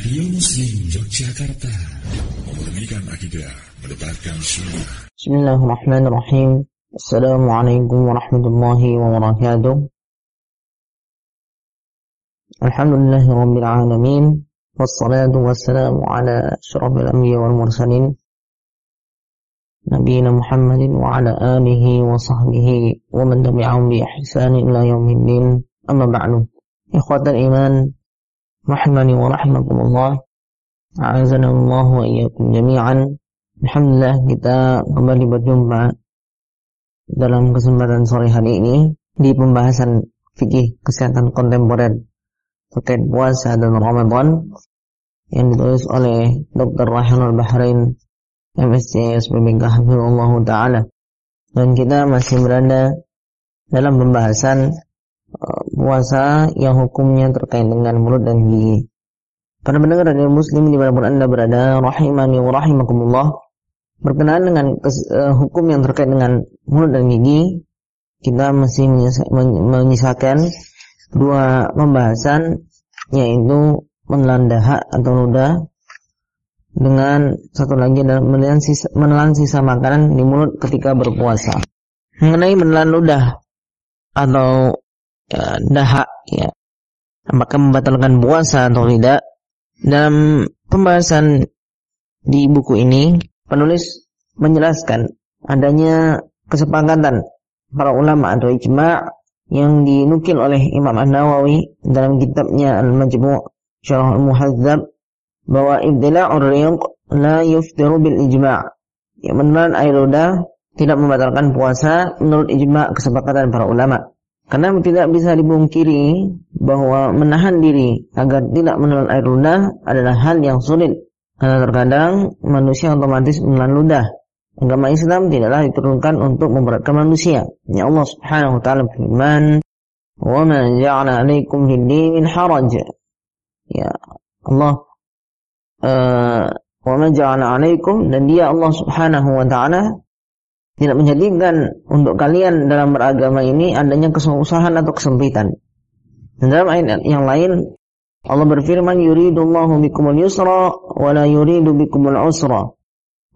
Radio Muslim Yogyakarta Memurnikan akidah Mendebarkan sunnah Bismillahirrahmanirrahim Assalamualaikum warahmatullahi wabarakatuh Alhamdulillah Rabbil Alamin Wassalatu wassalamu ala syurafil anbiya wal mursalin نبينا محمد وعلى آله وصحبه ومن تبعهم بإحسان إلى يوم الدين أما بعد إخوة الإيمان rahimani wa rahimakumullah a'azana Allah wa iyyakum jami'an Alhamdulillah kita kembali berjumpa dalam kesempatan sore hari ini di pembahasan fikih kesehatan kontemporer terkait puasa dan Ramadan yang ditulis oleh Dr. Rahman Al-Bahrain MSc SPBK Hafizullah Ta'ala dan kita masih berada dalam pembahasan puasa yang hukumnya terkait dengan mulut dan gigi. Para pendengar radio muslim di mana anda berada, rahimani wa rahimakumullah, berkenaan dengan uh, hukum yang terkait dengan mulut dan gigi, kita masih menyisakan dua pembahasan yaitu menelan dahak atau ludah dengan satu lagi adalah menelan menelan sisa makanan di mulut ketika berpuasa. Mengenai menelan ludah atau ya, dahak ya, apakah membatalkan puasa atau tidak? Dalam pembahasan di buku ini, penulis menjelaskan adanya kesepakatan para ulama atau ijma' yang dinukil oleh Imam An-Nawawi dalam kitabnya Al-Majmu' Syarah Al-Muhadzab bahwa ibtila'ur riq la yuftiru bil ijma'. Ya, menelan air ludah tidak membatalkan puasa menurut ijma' kesepakatan para ulama. Karena tidak bisa dibungkiri bahwa menahan diri agar tidak menelan air ludah adalah hal yang sulit. Karena terkadang manusia otomatis menelan ludah. Agama Islam tidaklah diturunkan untuk memberatkan manusia. Ya Allah Subhanahu wa taala berfirman, "Wa ma ja'ala 'alaikum min haraj." Ya, Allah uh, wa ma ja'ala 'alaikum dan dia Allah Subhanahu wa taala tidak menjadikan untuk kalian dalam beragama ini adanya kesusahan atau kesempitan. Dan dalam ayat yang lain Allah berfirman yuridullahu bikumul yusra wa la yuridu bikumul usra.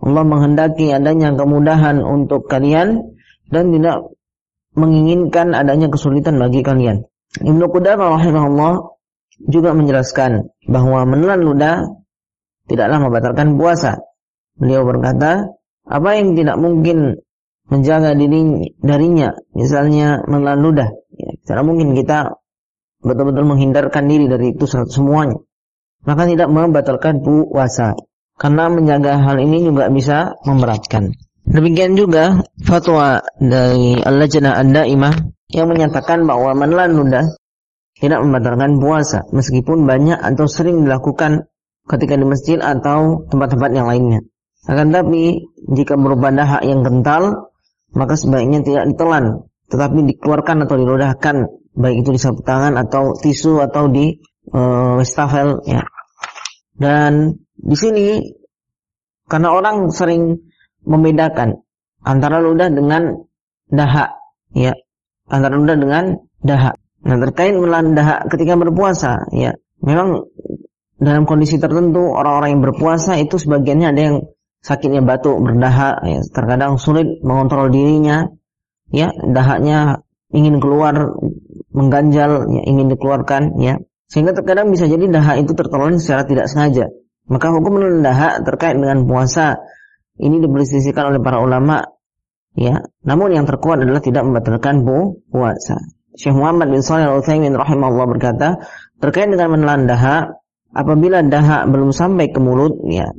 Allah menghendaki adanya kemudahan untuk kalian dan tidak menginginkan adanya kesulitan bagi kalian. Ibnu Qudamah rahimahullah juga menjelaskan bahwa menelan ludah tidaklah membatalkan puasa. Beliau berkata, apa yang tidak mungkin menjaga diri darinya, misalnya menelan ludah, ya, tidak mungkin kita betul-betul menghindarkan diri dari itu semuanya. Maka tidak membatalkan puasa. Karena menjaga hal ini juga bisa memberatkan. Demikian juga fatwa dari Al-Lajnah Ad-Daimah yang menyatakan bahwa menelan ludah tidak membatalkan puasa meskipun banyak atau sering dilakukan ketika di masjid atau tempat-tempat yang lainnya. Akan tapi jika berupa dahak yang kental, maka sebaiknya tidak ditelan, tetapi dikeluarkan atau diludahkan, baik itu di sapu tangan atau tisu atau di uh, wastafel ya. Dan di sini karena orang sering membedakan antara ludah dengan dahak, ya, antara ludah dengan dahak. Nah terkait menelan dahak ketika berpuasa, ya, memang dalam kondisi tertentu orang-orang yang berpuasa itu sebagiannya ada yang sakitnya batuk berdahak ya, terkadang sulit mengontrol dirinya ya dahaknya ingin keluar mengganjal ya, ingin dikeluarkan ya. Sehingga terkadang bisa jadi dahak itu tertolong secara tidak sengaja. Maka hukum menelan dahak terkait dengan puasa ini diperselisihkan oleh para ulama ya. Namun yang terkuat adalah tidak membatalkan puasa. Syekh Muhammad bin Shalih Al-Utsaimin rahimahullah berkata terkait dengan menelan dahak apabila dahak belum sampai ke mulut ya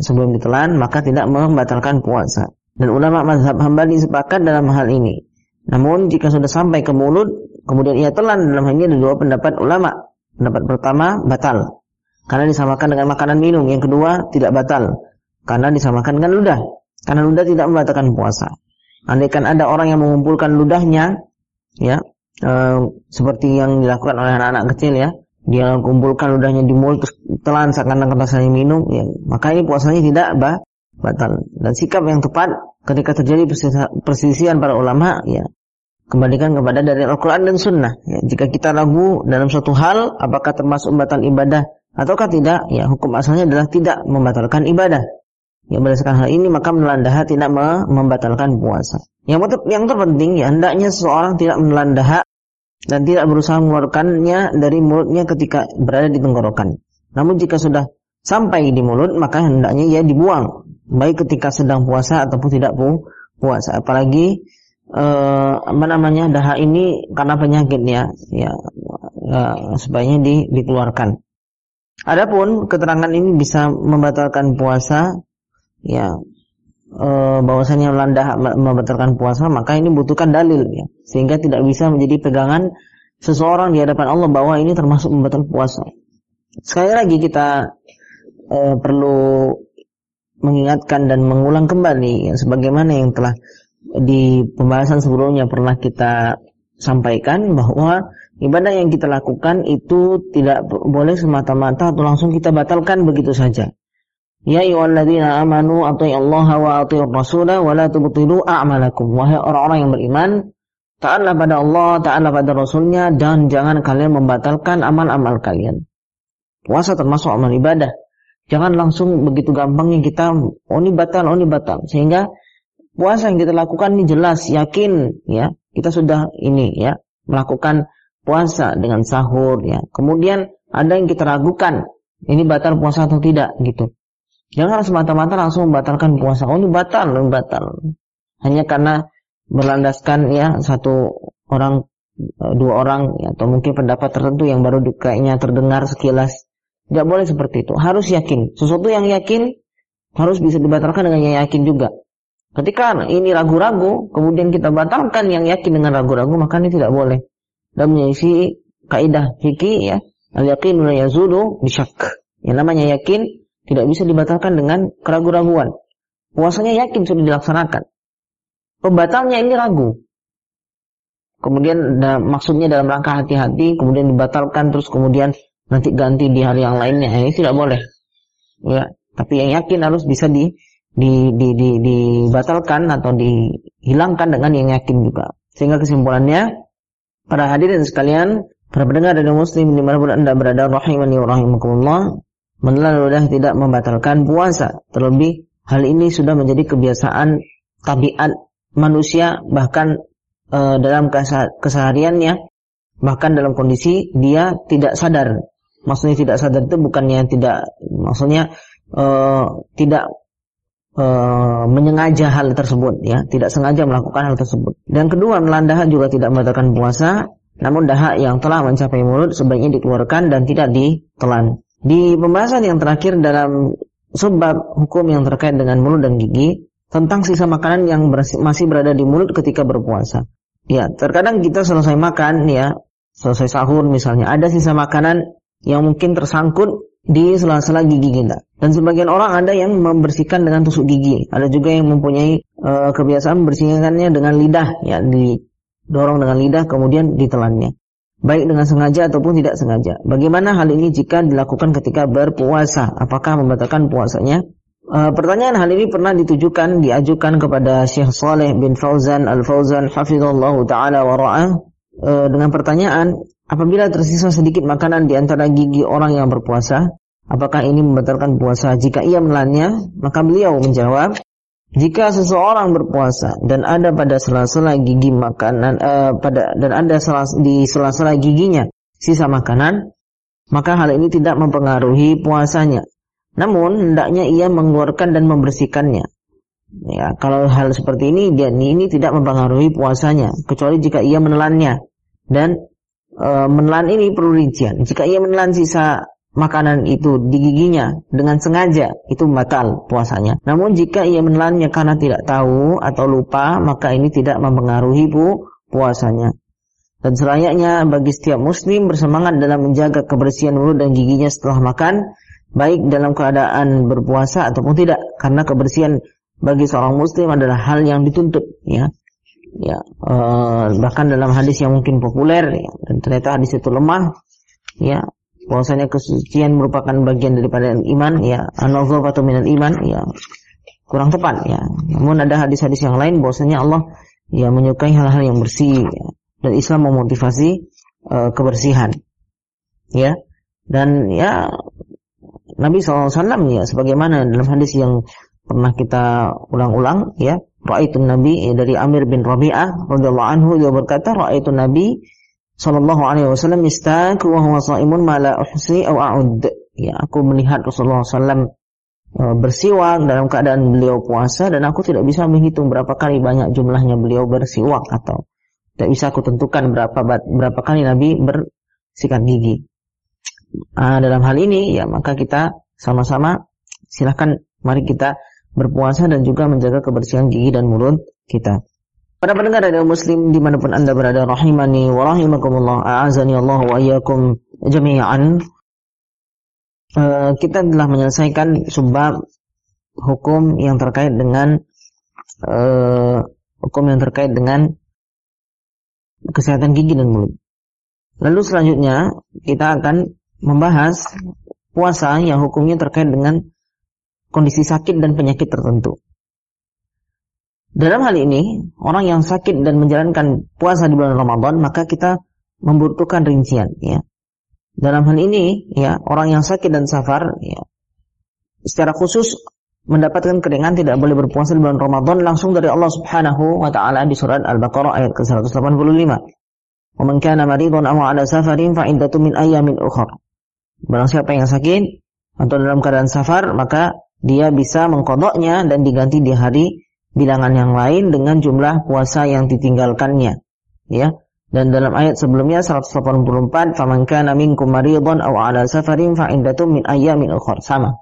sebelum ditelan maka tidak membatalkan puasa. Dan ulama mazhab Hambali sepakat dalam hal ini. Namun jika sudah sampai ke mulut kemudian ia telan dalam hal ini ada dua pendapat ulama. Pendapat pertama batal. Karena disamakan dengan makanan minum. Yang kedua tidak batal. Karena disamakan dengan ludah. Karena ludah tidak membatalkan puasa. Andaikan ada orang yang mengumpulkan ludahnya ya e, seperti yang dilakukan oleh anak-anak kecil ya dia kumpulkan ludahnya di mulut terus telan seakan-akan rasanya minum ya maka ini puasanya tidak bah, batal dan sikap yang tepat ketika terjadi perselisihan para ulama ya kembalikan kepada dari Al-Quran dan Sunnah ya, jika kita ragu dalam suatu hal apakah termasuk batal ibadah ataukah tidak? Ya, hukum asalnya adalah tidak membatalkan ibadah. Ya berdasarkan hal ini maka menelan dahak tidak membatalkan puasa. Yang, yang terpenting ya hendaknya seseorang tidak menelan dahak dan tidak berusaha mengeluarkannya dari mulutnya ketika berada di tenggorokan. Namun jika sudah sampai di mulut maka hendaknya ia dibuang baik ketika sedang puasa ataupun tidak pu puasa. Apalagi eh, apa namanya dahak ini karena penyakitnya ya, ya sebaiknya di, dikeluarkan. Adapun keterangan ini bisa membatalkan puasa ya e, bahwasanya melanda membatalkan puasa maka ini butuhkan dalil ya sehingga tidak bisa menjadi pegangan seseorang di hadapan Allah bahwa ini termasuk membatalkan puasa. Sekali lagi kita e, perlu mengingatkan dan mengulang kembali ya, sebagaimana yang telah di pembahasan sebelumnya pernah kita sampaikan bahwa ibadah yang kita lakukan itu tidak boleh semata-mata atau langsung kita batalkan begitu saja. Ya ayyuhalladzina amanu Allah wa athi'ur rasulah wa la tubtilu a'malakum. Wahai orang-orang yang beriman, taatlah pada Allah, taatlah pada Rasulnya dan jangan kalian membatalkan amal-amal kalian. Puasa termasuk amal ibadah. Jangan langsung begitu gampangnya kita oh ini batal, oh ini batal. Sehingga puasa yang kita lakukan ini jelas, yakin ya. Kita sudah ini ya, melakukan puasa dengan sahur ya. Kemudian ada yang kita ragukan, ini batal puasa atau tidak gitu. Jangan semata-mata langsung membatalkan puasa. Oh ini batal, ini batal. Hanya karena berlandaskan ya satu orang, e, dua orang ya, atau mungkin pendapat tertentu yang baru kayaknya terdengar sekilas. Tidak boleh seperti itu. Harus yakin. Sesuatu yang yakin harus bisa dibatalkan dengan yang yakin juga. Ketika ini ragu-ragu, kemudian kita batalkan yang yakin dengan ragu-ragu, maka ini tidak boleh. Dan menyisi kaidah fikih ya, al-yaqinu la yazulu bisyak. Yang namanya yakin tidak bisa dibatalkan dengan keraguan-raguan. Puasanya yakin sudah dilaksanakan. Pembatalnya ini ragu. Kemudian maksudnya dalam rangka hati-hati, kemudian dibatalkan, terus kemudian nanti ganti di hari yang lainnya. Ini tidak boleh. Ya, tapi yang yakin harus bisa di, di, di, di, dibatalkan atau dihilangkan dengan yang yakin juga. Sehingga kesimpulannya, para hadirin sekalian, para pendengar dan muslim di mana pun anda berada, rahimani wa rahimakumullah, menelan ludah tidak membatalkan puasa. Terlebih hal ini sudah menjadi kebiasaan tabiat manusia bahkan e, dalam kesehariannya bahkan dalam kondisi dia tidak sadar. Maksudnya tidak sadar itu bukannya tidak maksudnya e, tidak e, menyengaja hal tersebut ya, tidak sengaja melakukan hal tersebut. Dan kedua, menelan juga tidak membatalkan puasa, namun dahak yang telah mencapai mulut sebaiknya dikeluarkan dan tidak ditelan. Di pembahasan yang terakhir dalam sebab hukum yang terkait dengan mulut dan gigi tentang sisa makanan yang masih berada di mulut ketika berpuasa. Ya, terkadang kita selesai makan ya, selesai sahur misalnya, ada sisa makanan yang mungkin tersangkut di sela-sela gigi kita. Dan sebagian orang ada yang membersihkan dengan tusuk gigi. Ada juga yang mempunyai e, kebiasaan membersihkannya dengan lidah, ya didorong dengan lidah kemudian ditelannya baik dengan sengaja ataupun tidak sengaja. Bagaimana hal ini jika dilakukan ketika berpuasa? Apakah membatalkan puasanya? E, pertanyaan hal ini pernah ditujukan, diajukan kepada Syekh Saleh bin Fauzan Al-Fauzan hafizallah taala wa ra'ah e, dengan pertanyaan, apabila tersisa sedikit makanan di antara gigi orang yang berpuasa, apakah ini membatalkan puasa? Jika ia menelannya, maka beliau menjawab, jika seseorang berpuasa dan ada pada sela-sela gigi makanan uh, pada dan ada selas, di sela-sela giginya sisa makanan, maka hal ini tidak mempengaruhi puasanya. Namun hendaknya ia mengeluarkan dan membersihkannya. Ya, kalau hal seperti ini dia ini tidak mempengaruhi puasanya kecuali jika ia menelannya. Dan e, menelan ini perlu rincian. Jika ia menelan sisa makanan itu di giginya dengan sengaja itu batal puasanya. Namun jika ia menelannya karena tidak tahu atau lupa maka ini tidak mempengaruhi pu puasanya. Dan selayaknya bagi setiap muslim bersemangat dalam menjaga kebersihan mulut dan giginya setelah makan baik dalam keadaan berpuasa ataupun tidak karena kebersihan bagi seorang muslim adalah hal yang dituntut ya. Ya, uh, bahkan dalam hadis yang mungkin populer ya, dan ternyata hadis itu lemah ya bahwasanya kesucian merupakan bagian daripada iman ya. An-nazafatu minal iman ya. Kurang tepat ya. Namun ada hadis-hadis yang lain bahwasanya Allah ya menyukai hal-hal yang bersih ya. dan Islam memotivasi uh, kebersihan ya. Dan ya Nabi SAW ya sebagaimana dalam hadis yang pernah kita ulang-ulang ya. Ra'aitu Nabi ya, dari Amir bin Rabi'ah radhiyallahu anhu dia berkata Ra'aitu Nabi sallallahu alaihi wasallam istaku wa huwa shaimun ma la uhsi aw a'ud. Ya, aku melihat Rasulullah SAW e, bersiwak dalam keadaan beliau puasa dan aku tidak bisa menghitung berapa kali banyak jumlahnya beliau bersiwak atau tidak bisa aku tentukan berapa berapa kali Nabi bersikat gigi. Nah, dalam hal ini ya maka kita sama-sama silahkan mari kita berpuasa dan juga menjaga kebersihan gigi dan mulut kita. Para pendengar radio muslim di mana pun anda berada rahimani wa rahimakumullah a'azani Allah wa iyyakum jami'an uh, kita telah menyelesaikan sebab hukum yang terkait dengan uh, hukum yang terkait dengan kesehatan gigi dan mulut. Lalu selanjutnya kita akan membahas puasa yang hukumnya terkait dengan kondisi sakit dan penyakit tertentu. Dalam hal ini, orang yang sakit dan menjalankan puasa di bulan Ramadan, maka kita membutuhkan rincian, ya. Dalam hal ini, ya, orang yang sakit dan safar, ya, secara khusus mendapatkan keringan tidak boleh berpuasa di bulan Ramadan langsung dari Allah Subhanahu wa taala di surat Al-Baqarah ayat ke-185. "Wa man kana maridan aw 'ala safarin fa min ayyamin ukhra." Barang siapa yang sakit atau dalam keadaan safar, maka dia bisa mengkodoknya dan diganti di hari bilangan yang lain dengan jumlah puasa yang ditinggalkannya. Ya. Dan dalam ayat sebelumnya 184, "Faman kana minkum maridan aw 'ala safarin fa iddatun min ayyamin ukhra." Sama.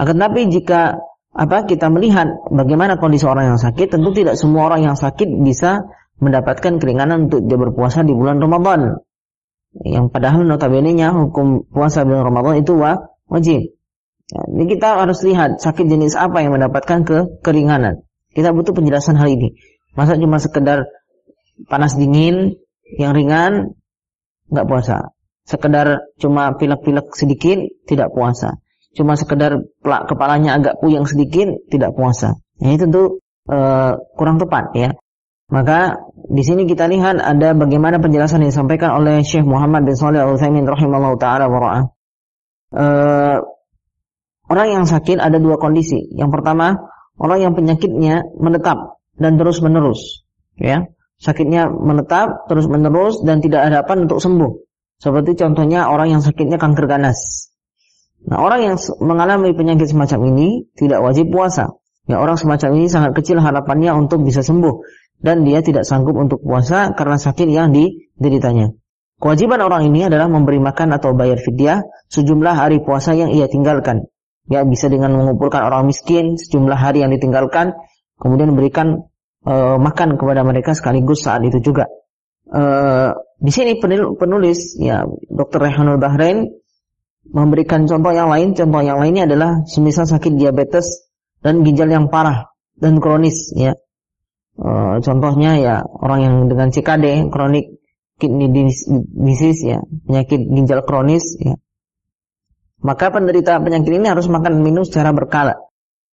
Akan tapi jika apa kita melihat bagaimana kondisi orang yang sakit, tentu tidak semua orang yang sakit bisa mendapatkan keringanan untuk dia berpuasa di bulan Ramadan. Yang padahal notabene-nya hukum puasa bulan Ramadan itu wajib. Ya, ini kita harus lihat sakit jenis apa yang mendapatkan ke keringanan. Kita butuh penjelasan hal ini. Masa cuma sekedar panas dingin yang ringan nggak puasa. Sekedar cuma pilek-pilek sedikit tidak puasa. Cuma sekedar kepalanya agak puyeng sedikit tidak puasa. Ini tentu uh, kurang tepat ya. Maka di sini kita lihat ada bagaimana penjelasan yang disampaikan oleh Syekh Muhammad bin Shalih Al Utsaimin rahimallahu taala wa uh, Orang yang sakit ada dua kondisi. Yang pertama, orang yang penyakitnya menetap dan terus-menerus, ya. Sakitnya menetap terus-menerus dan tidak ada harapan untuk sembuh. Seperti contohnya orang yang sakitnya kanker ganas. Nah, orang yang mengalami penyakit semacam ini tidak wajib puasa. Ya, orang semacam ini sangat kecil harapannya untuk bisa sembuh dan dia tidak sanggup untuk puasa karena sakit yang dideritanya. Kewajiban orang ini adalah memberi makan atau bayar fidyah sejumlah hari puasa yang ia tinggalkan ya bisa dengan mengumpulkan orang miskin sejumlah hari yang ditinggalkan kemudian memberikan e, makan kepada mereka sekaligus saat itu juga. E, di sini penulis ya Dr. Rehanul Bahrain memberikan contoh yang lain. Contoh yang lainnya adalah semisal sakit diabetes dan ginjal yang parah dan kronis ya. E, contohnya ya orang yang dengan CKD kronik kidney disease ya penyakit ginjal kronis ya maka penderita penyakit ini harus makan minum secara berkala.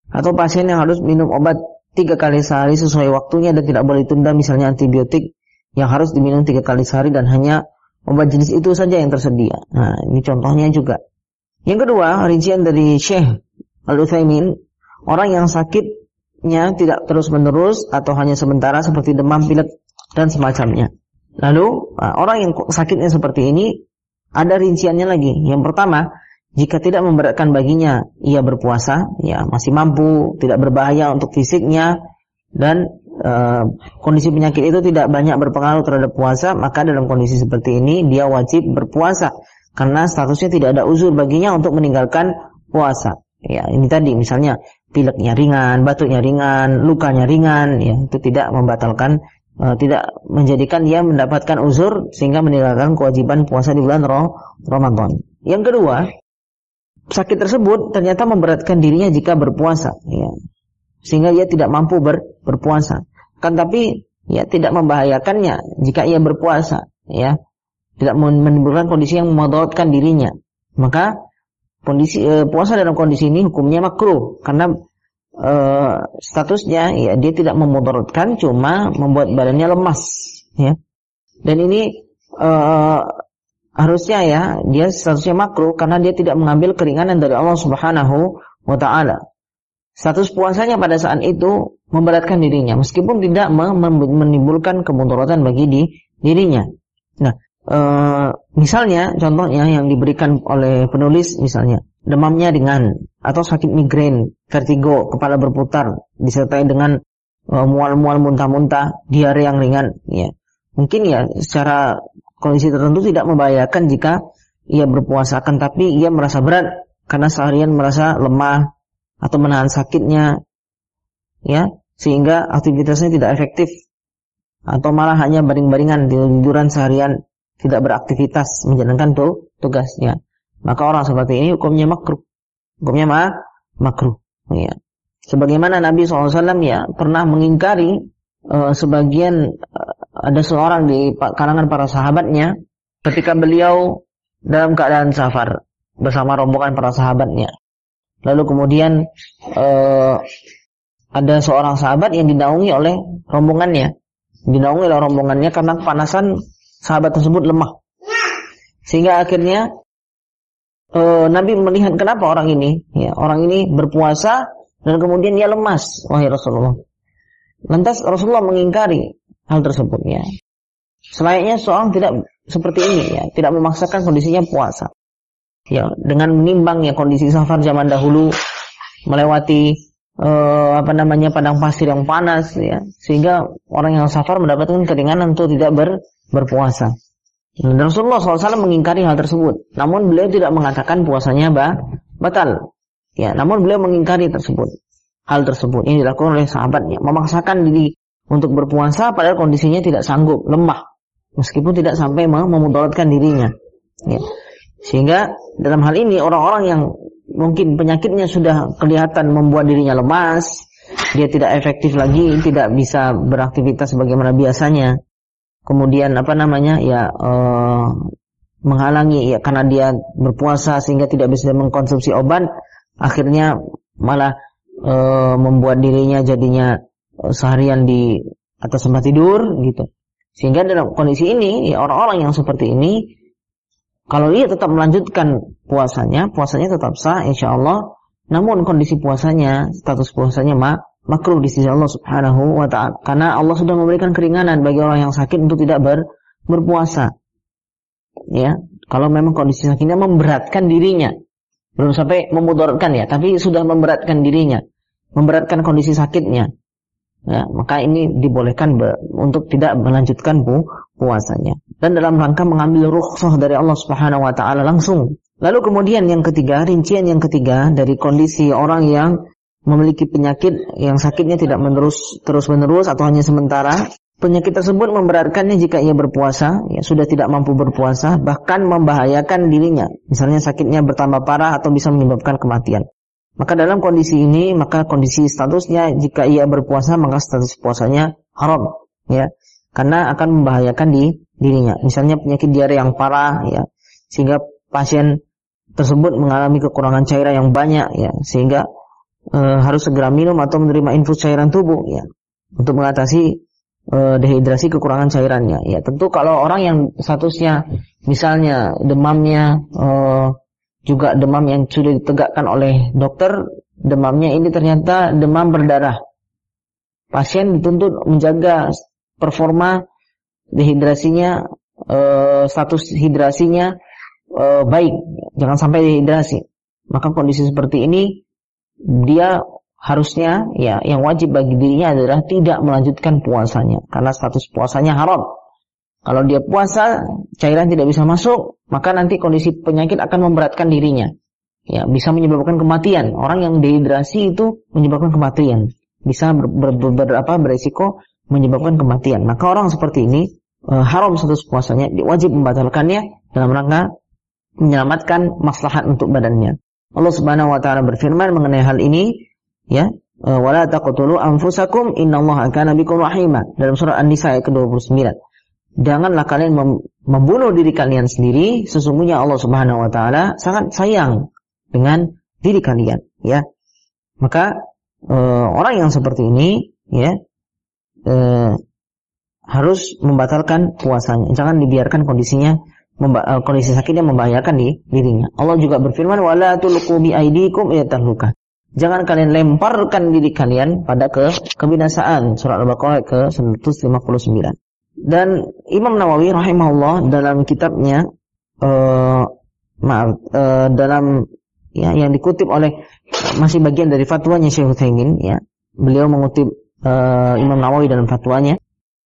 Atau pasien yang harus minum obat tiga kali sehari sesuai waktunya dan tidak boleh tunda misalnya antibiotik yang harus diminum tiga kali sehari dan hanya obat jenis itu saja yang tersedia. Nah, ini contohnya juga. Yang kedua, rincian dari Syekh Al-Utsaimin, orang yang sakitnya tidak terus-menerus atau hanya sementara seperti demam, pilek dan semacamnya. Lalu, nah, orang yang sakitnya seperti ini ada rinciannya lagi. Yang pertama, jika tidak memberatkan baginya, ia berpuasa, ya masih mampu, tidak berbahaya untuk fisiknya dan e, kondisi penyakit itu tidak banyak berpengaruh terhadap puasa, maka dalam kondisi seperti ini dia wajib berpuasa karena statusnya tidak ada uzur baginya untuk meninggalkan puasa. Ya, ini tadi misalnya pileknya ringan, batuknya ringan, lukanya ringan, ya itu tidak membatalkan e, tidak menjadikan dia mendapatkan uzur sehingga meninggalkan kewajiban puasa di bulan Ramadan. Yang kedua, sakit tersebut ternyata memberatkan dirinya jika berpuasa, ya. sehingga ia tidak mampu ber, berpuasa. Kan tapi ya tidak membahayakannya jika ia berpuasa, ya tidak menimbulkan kondisi yang memudaratkan dirinya. Maka kondisi e, puasa dalam kondisi ini hukumnya makruh karena e, statusnya ya dia tidak memudaratkan cuma membuat badannya lemas, ya. Dan ini e, harusnya ya dia statusnya makruh karena dia tidak mengambil keringanan dari Allah Subhanahu wa taala. Status puasanya pada saat itu memberatkan dirinya meskipun tidak menimbulkan kemudaratan bagi di, dirinya. Nah, e, misalnya contohnya yang diberikan oleh penulis misalnya demamnya dengan atau sakit migrain, vertigo, kepala berputar disertai dengan e, mual-mual muntah-muntah, diare yang ringan ya. Mungkin ya secara kondisi tertentu tidak membahayakan jika ia berpuasa. Akan tapi ia merasa berat karena seharian merasa lemah atau menahan sakitnya ya sehingga aktivitasnya tidak efektif atau malah hanya baring-baringan tiduran seharian tidak beraktivitas menjalankan tuh tugasnya. Maka orang seperti ini hukumnya makruh. Hukumnya mah makruh ya. Sebagaimana Nabi SAW ya pernah mengingkari uh, sebagian uh, ada seorang di kalangan para sahabatnya ketika beliau dalam keadaan safar bersama rombongan para sahabatnya Lalu kemudian uh, ada seorang sahabat yang dinaungi oleh rombongannya, dinaungi oleh rombongannya karena kepanasan sahabat tersebut lemah. Sehingga akhirnya uh, Nabi melihat kenapa orang ini, ya, orang ini berpuasa dan kemudian dia lemas, wahai Rasulullah. Lantas Rasulullah mengingkari hal tersebut ya. Selayaknya seorang tidak seperti ini ya, tidak memaksakan kondisinya puasa ya dengan menimbang ya kondisi safar zaman dahulu melewati uh, apa namanya padang pasir yang panas ya sehingga orang yang safar mendapatkan keringanan untuk tidak ber, berpuasa. Dan Rasulullah SAW mengingkari hal tersebut. Namun beliau tidak mengatakan puasanya bah, batal. Ya, namun beliau mengingkari tersebut. Hal tersebut ini dilakukan oleh sahabatnya, memaksakan diri untuk berpuasa padahal kondisinya tidak sanggup, lemah. Meskipun tidak sampai memudaratkan dirinya. Ya. Sehingga dalam hal ini orang-orang yang mungkin penyakitnya sudah kelihatan membuat dirinya lemas, dia tidak efektif lagi, tidak bisa beraktivitas sebagaimana biasanya. Kemudian apa namanya ya uh, menghalangi ya karena dia berpuasa sehingga tidak bisa mengkonsumsi obat, akhirnya malah uh, membuat dirinya jadinya seharian di atas tempat tidur gitu. Sehingga dalam kondisi ini ya orang-orang yang seperti ini kalau ia tetap melanjutkan puasanya, puasanya tetap sah insya Allah. Namun kondisi puasanya, status puasanya mak makruh di sisi Allah Subhanahu wa taala. Karena Allah sudah memberikan keringanan bagi orang yang sakit untuk tidak ber, berpuasa. Ya, kalau memang kondisi sakitnya memberatkan dirinya. Belum sampai memudaratkan ya, tapi sudah memberatkan dirinya. Memberatkan kondisi sakitnya. Ya, maka ini dibolehkan untuk tidak melanjutkan pu puasanya. Dan dalam rangka mengambil rukhsah dari Allah Subhanahu wa taala langsung. Lalu kemudian yang ketiga, rincian yang ketiga dari kondisi orang yang memiliki penyakit yang sakitnya tidak menerus terus-menerus atau hanya sementara. Penyakit tersebut memberatkannya jika ia berpuasa, ya sudah tidak mampu berpuasa, bahkan membahayakan dirinya. Misalnya sakitnya bertambah parah atau bisa menyebabkan kematian. Maka dalam kondisi ini, maka kondisi statusnya jika ia berpuasa maka status puasanya haram, ya. Karena akan membahayakan di dirinya. Misalnya penyakit diare yang parah, ya, sehingga pasien tersebut mengalami kekurangan cairan yang banyak, ya, sehingga e, harus segera minum atau menerima infus cairan tubuh, ya, untuk mengatasi e, dehidrasi kekurangan cairannya. Ya, tentu kalau orang yang statusnya misalnya demamnya e, juga demam yang sudah ditegakkan oleh dokter, demamnya ini ternyata demam berdarah. Pasien dituntut menjaga performa dehidrasinya, e, status hidrasinya e, baik, jangan sampai dehidrasi. Maka kondisi seperti ini dia harusnya ya yang wajib bagi dirinya adalah tidak melanjutkan puasanya karena status puasanya haram. Kalau dia puasa, cairan tidak bisa masuk, maka nanti kondisi penyakit akan memberatkan dirinya. Ya, bisa menyebabkan kematian. Orang yang dehidrasi itu menyebabkan kematian. Bisa ber, ber, ber, apa, beresiko menyebabkan kematian. Maka orang seperti ini e, haram status puasanya, wajib membatalkannya dalam rangka menyelamatkan maslahat untuk badannya. Allah Subhanahu wa taala berfirman mengenai hal ini, ya, e, wala taqtulu anfusakum innallaha kana bikum rahima dalam surah An-Nisa ayat ke-29 janganlah kalian membunuh diri kalian sendiri sesungguhnya Allah Subhanahu wa taala sangat sayang dengan diri kalian ya maka e, orang yang seperti ini ya e, harus membatalkan puasanya jangan dibiarkan kondisinya uh, kondisi sakitnya membahayakan di dirinya. Allah juga berfirman wala tulqu bi aidikum ila Jangan kalian lemparkan diri kalian pada ke kebinasaan. Surah Al-Baqarah ke 159. Dan Imam Nawawi rahimahullah dalam kitabnya uh, maaf uh, dalam ya yang dikutip oleh masih bagian dari fatwanya Syekh Utsaimin ya. Beliau mengutip uh, Imam Nawawi dalam fatwanya.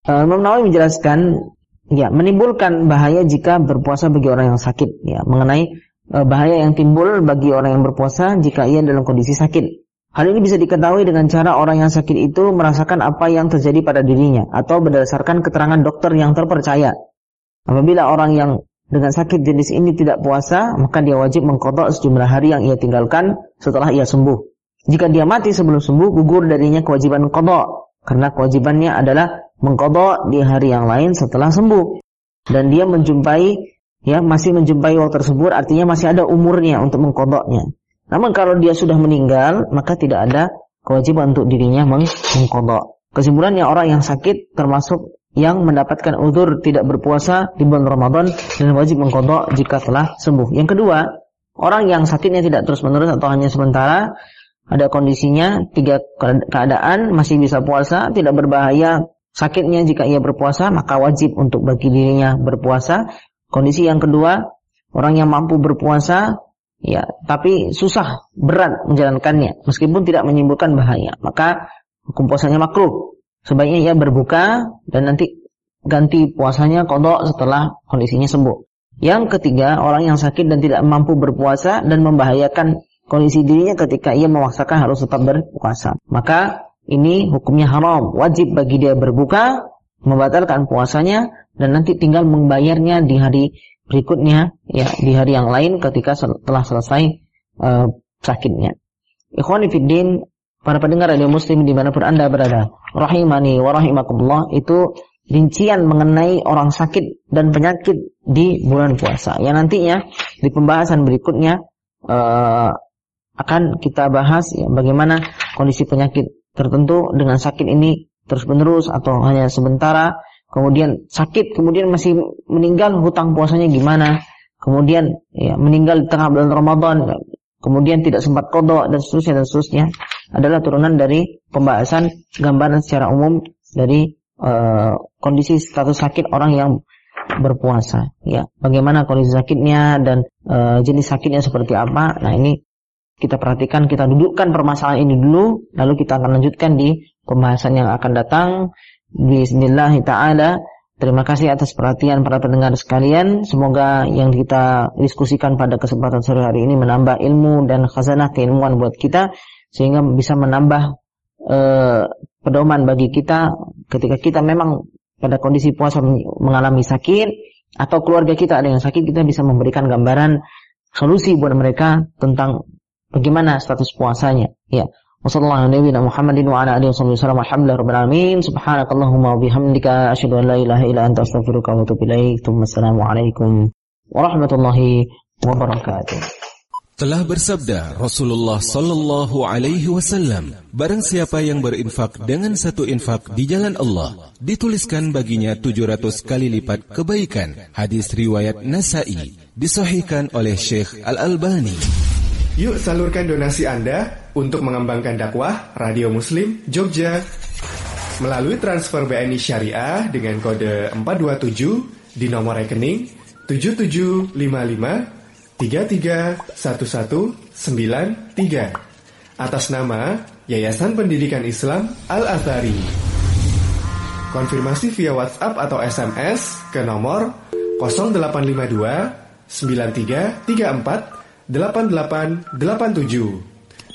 Uh, Imam Nawawi menjelaskan ya menimbulkan bahaya jika berpuasa bagi orang yang sakit ya mengenai Eh, bahaya yang timbul bagi orang yang berpuasa jika ia dalam kondisi sakit. Hal ini bisa diketahui dengan cara orang yang sakit itu merasakan apa yang terjadi pada dirinya atau berdasarkan keterangan dokter yang terpercaya. Apabila orang yang dengan sakit jenis ini tidak puasa, maka dia wajib mengkodok sejumlah hari yang ia tinggalkan setelah ia sembuh. Jika dia mati sebelum sembuh, gugur darinya kewajiban kodok. Karena kewajibannya adalah mengkodok di hari yang lain setelah sembuh. Dan dia menjumpai ya masih menjumpai waktu tersebut artinya masih ada umurnya untuk mengkodoknya. Namun kalau dia sudah meninggal maka tidak ada kewajiban untuk dirinya mengkodok. Kesimpulannya orang yang sakit termasuk yang mendapatkan udur tidak berpuasa di bulan Ramadan dan wajib mengkodok jika telah sembuh. Yang kedua, orang yang sakitnya tidak terus menerus atau hanya sementara ada kondisinya tiga keadaan masih bisa puasa tidak berbahaya sakitnya jika ia berpuasa maka wajib untuk bagi dirinya berpuasa Kondisi yang kedua, orang yang mampu berpuasa ya, tapi susah, berat menjalankannya meskipun tidak menimbulkan bahaya, maka hukum puasanya makruh. Sebaiknya ia berbuka dan nanti ganti puasanya kodok setelah kondisinya sembuh. Yang ketiga, orang yang sakit dan tidak mampu berpuasa dan membahayakan kondisi dirinya ketika ia memaksakan harus tetap berpuasa. Maka ini hukumnya haram, wajib bagi dia berbuka, membatalkan puasanya dan nanti tinggal membayarnya di hari berikutnya ya di hari yang lain ketika telah selesai uh, sakitnya. Ikhwani fiddin, para pendengar radio muslim di mana pun anda berada, rahimani wa rahimakumullah itu rincian mengenai orang sakit dan penyakit di bulan puasa. Yang nantinya di pembahasan berikutnya uh, akan kita bahas ya, bagaimana kondisi penyakit tertentu dengan sakit ini terus menerus atau hanya sementara kemudian sakit, kemudian masih meninggal hutang puasanya gimana, kemudian ya, meninggal di tengah bulan Ramadan, kemudian tidak sempat kodok dan seterusnya dan seterusnya adalah turunan dari pembahasan gambaran secara umum dari uh, kondisi status sakit orang yang berpuasa ya. Bagaimana kondisi sakitnya dan uh, jenis sakitnya seperti apa? Nah ini kita perhatikan kita dudukkan permasalahan ini dulu lalu kita akan lanjutkan di pembahasan yang akan datang. Bismillah Terima kasih atas perhatian para pendengar sekalian. Semoga yang kita diskusikan pada kesempatan sore hari ini menambah ilmu dan khazanah keilmuan buat kita sehingga bisa menambah eh, pedoman bagi kita ketika kita memang pada kondisi puasa mengalami sakit atau keluarga kita ada yang sakit kita bisa memberikan gambaran solusi buat mereka tentang bagaimana status puasanya. Ya. وصلى الله على نبينا محمد وعلى اله وصحبه وسلم الحمد لله رب العالمين سبحانك اللهم وبحمدك اشهد ان لا اله الا انت استغفرك واتوب اليك ثم السلام عليكم ورحمه الله وبركاته Telah bersabda Rasulullah Sallallahu Alaihi Wasallam, barang siapa yang berinfak dengan satu infak di jalan Allah, dituliskan baginya 700 kali lipat kebaikan. Hadis riwayat Nasai, disahihkan oleh Syekh Al Albani. Yuk salurkan donasi Anda untuk mengembangkan dakwah Radio Muslim Jogja. Melalui transfer BNI Syariah dengan kode 427 di nomor rekening 7755 331193 atas nama Yayasan Pendidikan Islam Al-Azhari. Konfirmasi via WhatsApp atau SMS ke nomor 0852 9334 8887